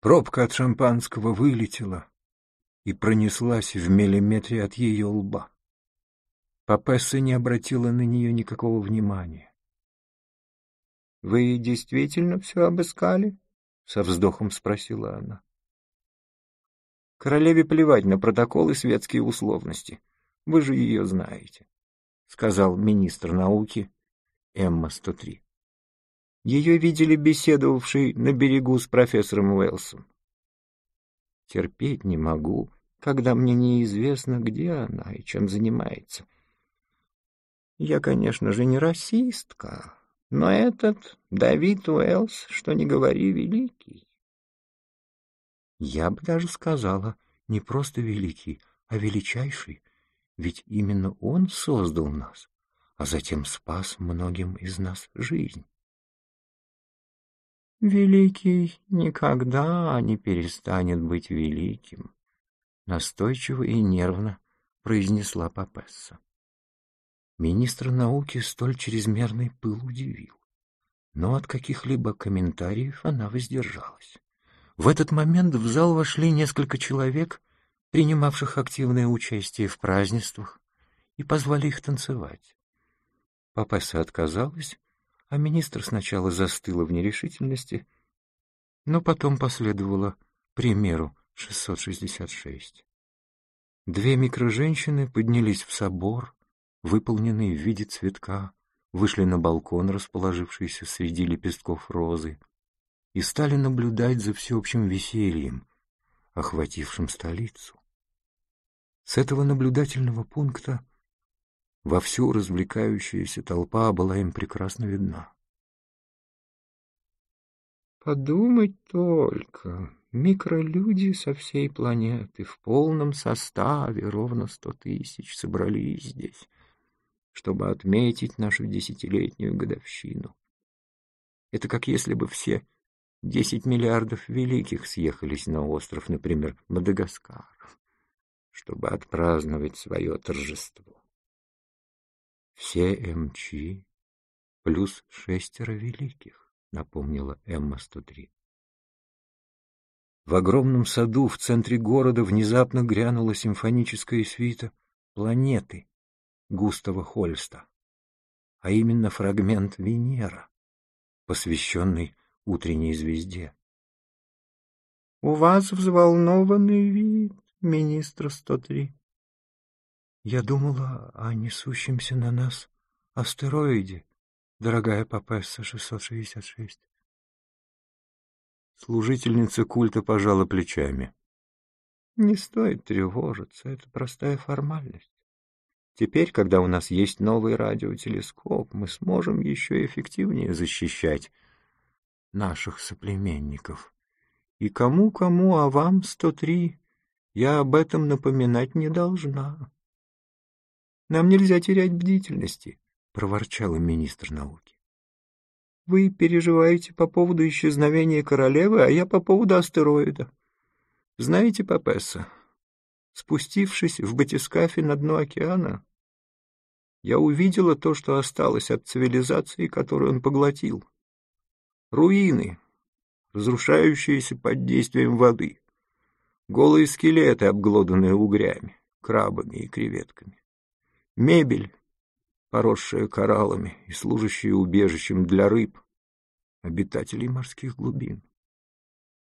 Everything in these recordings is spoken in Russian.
Пробка от шампанского вылетела и пронеслась в миллиметре от ее лба. Папесса не обратила на нее никакого внимания. — Вы действительно все обыскали? — со вздохом спросила она. — Королеве плевать на протоколы светские условности. Вы же ее знаете, — сказал министр науки Эмма-103. Ее видели беседовавшей на берегу с профессором Уэлсом. Терпеть не могу, когда мне неизвестно, где она и чем занимается. Я, конечно же, не расистка, но этот Давид Уэллс, что не говори, великий. Я бы даже сказала, не просто великий, а величайший, ведь именно он создал нас, а затем спас многим из нас жизнь. Великий никогда не перестанет быть великим, настойчиво и нервно произнесла Папесса. Министр науки столь чрезмерный пыл удивил, но от каких-либо комментариев она воздержалась. В этот момент в зал вошли несколько человек, принимавших активное участие в празднествах, и позвали их танцевать. Папесса отказалась, а министр сначала застыла в нерешительности, но потом последовала примеру 666. Две микроженщины поднялись в собор, выполненный в виде цветка, вышли на балкон, расположившийся среди лепестков розы, и стали наблюдать за всеобщим весельем, охватившим столицу. С этого наблюдательного пункта во всю развлекающаяся толпа была им прекрасно видна. Подумать только, микролюди со всей планеты в полном составе, ровно сто тысяч, собрались здесь, чтобы отметить нашу десятилетнюю годовщину. Это как если бы все десять миллиардов великих съехались на остров, например, Мадагаскар, чтобы отпраздновать свое торжество. Все МЧ плюс шестеро великих, напомнила Эмма-103. В огромном саду в центре города внезапно грянула симфоническая свита планеты Густава Хольста, а именно фрагмент Венера, посвященный утренней звезде. — У вас взволнованный вид, министр 103, я думала о несущемся на нас астероиде, дорогая Папесса 666. Служительница культа пожала плечами. Не стоит тревожиться, это простая формальность. Теперь, когда у нас есть новый радиотелескоп, мы сможем еще эффективнее защищать наших соплеменников. И кому-кому, а вам, 103, я об этом напоминать не должна. Нам нельзя терять бдительности, — проворчал министр науки. Вы переживаете по поводу исчезновения королевы, а я по поводу астероида. Знаете, Папесса, спустившись в батискафе на дно океана, я увидела то, что осталось от цивилизации, которую он поглотил. Руины, разрушающиеся под действием воды, голые скелеты, обглоданные угрями, крабами и креветками. Мебель, поросшая кораллами и служащая убежищем для рыб, обитателей морских глубин.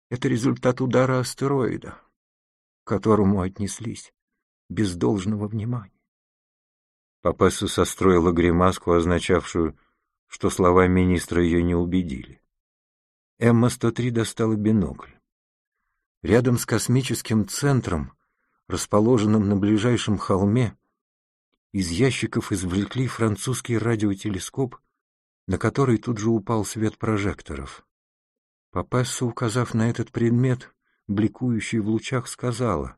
Это результат удара астероида, к которому отнеслись без должного внимания. Папесса состроила гримаску, означавшую, что слова министра ее не убедили. Эмма-103 достала бинокль. Рядом с космическим центром, расположенным на ближайшем холме, из ящиков извлекли французский радиотелескоп, на который тут же упал свет прожекторов. Папесса, указав на этот предмет, бликующий в лучах, сказала,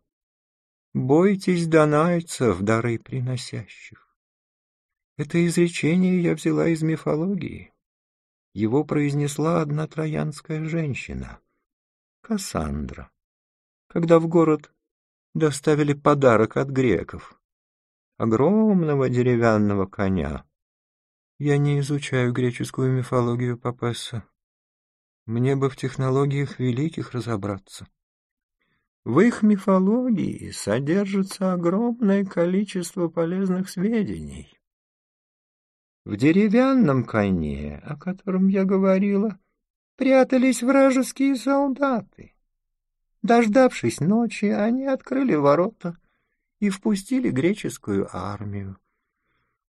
«Бойтесь донайцев, дары приносящих». Это изречение я взяла из мифологии. Его произнесла одна троянская женщина, Кассандра, когда в город доставили подарок от греков огромного деревянного коня. Я не изучаю греческую мифологию Папесса. Мне бы в технологиях великих разобраться. В их мифологии содержится огромное количество полезных сведений. В деревянном коне, о котором я говорила, прятались вражеские солдаты. Дождавшись ночи, они открыли ворота и впустили греческую армию.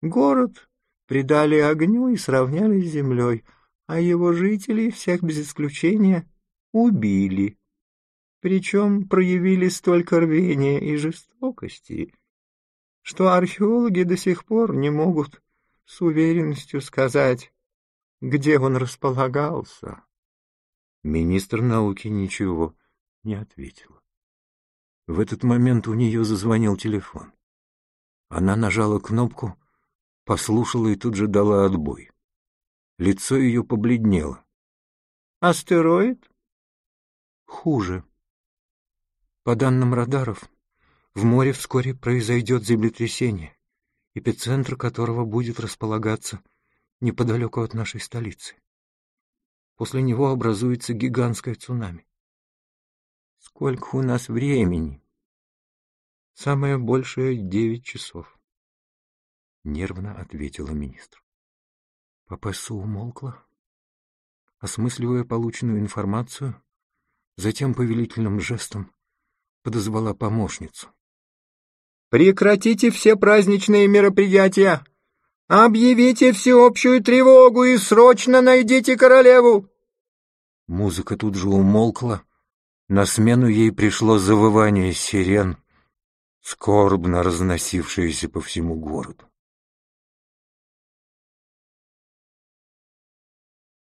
Город предали огню и сравняли с землей, а его жителей, всех без исключения, убили. Причем проявили столько рвения и жестокости, что археологи до сих пор не могут с уверенностью сказать, где он располагался. Министр науки ничего не ответил. В этот момент у нее зазвонил телефон. Она нажала кнопку, послушала и тут же дала отбой. Лицо ее побледнело. «Астероид?» «Хуже. По данным радаров, в море вскоре произойдет землетрясение, эпицентр которого будет располагаться неподалеку от нашей столицы. После него образуется гигантское цунами. Сколько у нас времени? Самое большее — девять часов. Нервно ответила министр. Папесса умолкла, осмысливая полученную информацию, затем повелительным жестом подозвала помощницу. «Прекратите все праздничные мероприятия! Объявите всеобщую тревогу и срочно найдите королеву!» Музыка тут же умолкла, на смену ей пришло завывание сирен, скорбно разносившееся по всему городу.